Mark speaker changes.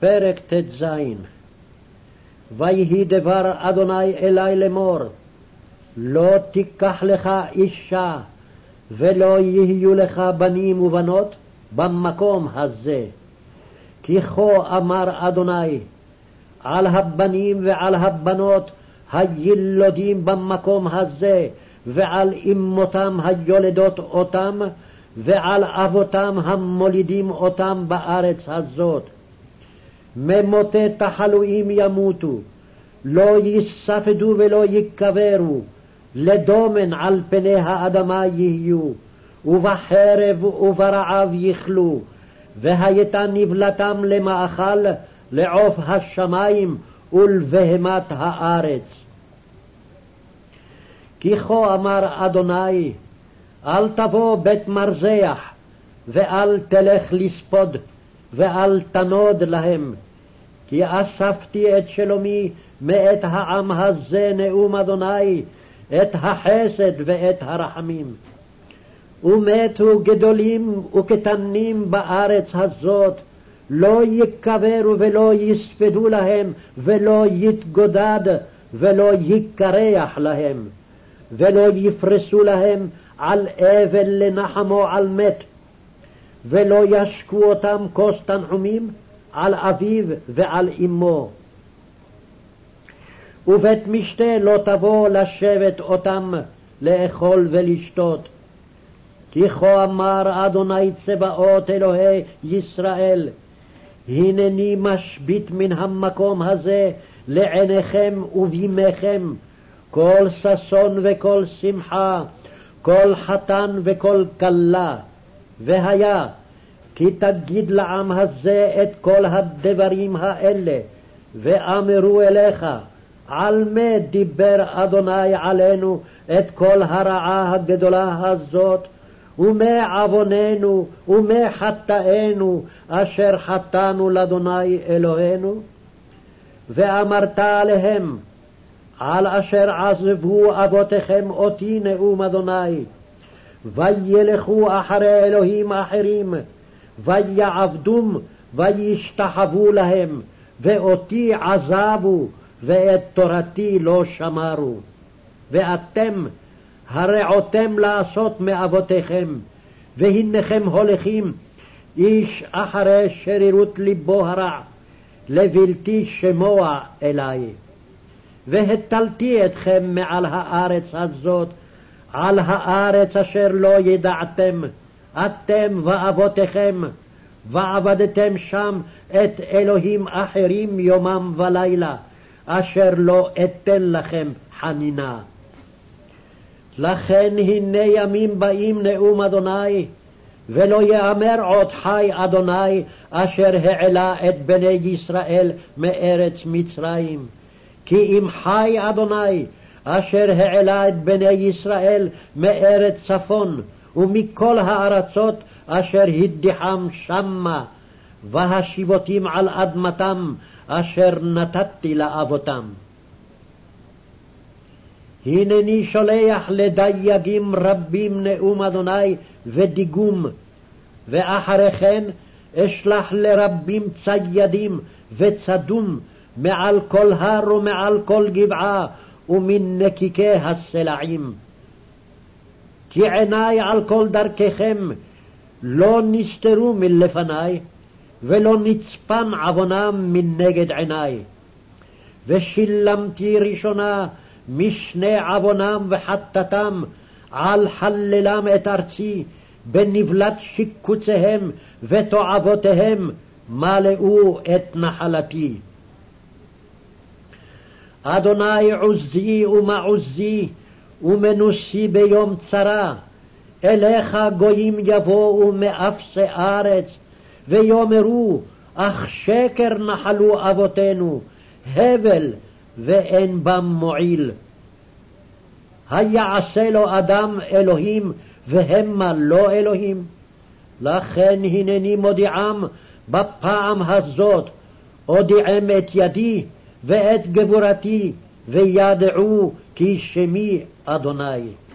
Speaker 1: פרק ט"ז ויהי דבר אדוני אלי לאמור לא תיקח לך אישה ולא יהיו לך בנים ובנות במקום הזה. כי כה אמר אדוני על הבנים ועל הבנות הילודים במקום הזה ועל אמותם היולדות אותם ועל אבותם המולידים אותם בארץ הזאת. ממותי תחלואים ימותו, לא יספדו ולא יקברו, לדומן על פני האדמה יהיו, ובחרב וברעב יכלו, והייתה נבלתם למאכל לעוף השמים ולבהמת הארץ. כי כה אמר אדוני, אל תבוא בית מרזח, ואל תלך לספוד, ואל תנוד להם, כי אספתי את שלומי מאת העם הזה נאום אדוני, את החסד ואת הרחמים. ומתו גדולים וקטנים בארץ הזאת, לא יקברו ולא יספדו להם, ולא יתגודד, ולא יקרח להם, ולא יפרסו להם על אבל לנחמו על מת, ולא ישקו אותם כוס תנחומים על אביו ועל אמו. ובית משתה לא תבוא לשבת אותם לאכול ולשתות. כי כה אמר אדוני צבאות אלוהי ישראל, הנני משבית מן המקום הזה לעיניכם ובימיכם כל ששון וכל שמחה, כל חתן וכל כלה. והיה כי תגיד לעם הזה את כל הדברים האלה, ואמרו אליך, על מה דיבר אדוני עלינו את כל הרעה הגדולה הזאת, ומה עווננו, ומה חטאנו, אשר חטאנו לאדוני אלוהינו? ואמרת עליהם, על אשר עזבו אבותיכם אותי נאום אדוני, וילכו אחרי אלוהים אחרים, ויעבדום וישתחוו להם, ואותי עזבו, ואת תורתי לא שמרו. ואתם הרעותם לעשות מאבותיכם, והנכם הולכים איש אחרי שרירות ליבו הרע, לבלתי שמוע אלי. והטלתי אתכם מעל הארץ הזאת, על הארץ אשר לא ידעתם, אתם ואבותיכם, ועבדתם שם את אלוהים אחרים יומם ולילה, אשר לא אתן לכם חנינה. לכן הנה ימים באים נאום אדוני, ולא יאמר עוד חי אדוני, אשר העלה את בני ישראל מארץ מצרים. כי אם חי אדוני, אשר העלה את בני ישראל מארץ צפון, ומכל הארצות אשר הדיחם שמה, והשיבותים על אדמתם, אשר נתתי לאבותם. הנני שולח לדייגים רבים נאום אדוני ודיגום, ואחרי כן אשלח לרבים ציידים וצדום מעל כל הר ומעל כל גבעה ומנקיקי הסלעים. כי עיני על כל דרככם לא נסתרו מלפני, ולא נצפן עוונם מנגד עיני. ושילמתי ראשונה משני עוונם וחטאתם, על חללם את ארצי, בנבלת שיקוציהם ותועבותיהם, מלאו את נחלתי. אדוני עוזי ומעוזי, ומנוסי ביום צרה. אליך גויים יבואו מאפסי ארץ, ויאמרו, אך שקר נחלו אבותינו, הבל ואין בם מועיל. היעשה לו אדם אלוהים, והמה לא אלוהים? לכן הנני מודיעם בפעם הזאת, אודיעם את ידי ואת גבורתי, וידעו כי שמי אדוני.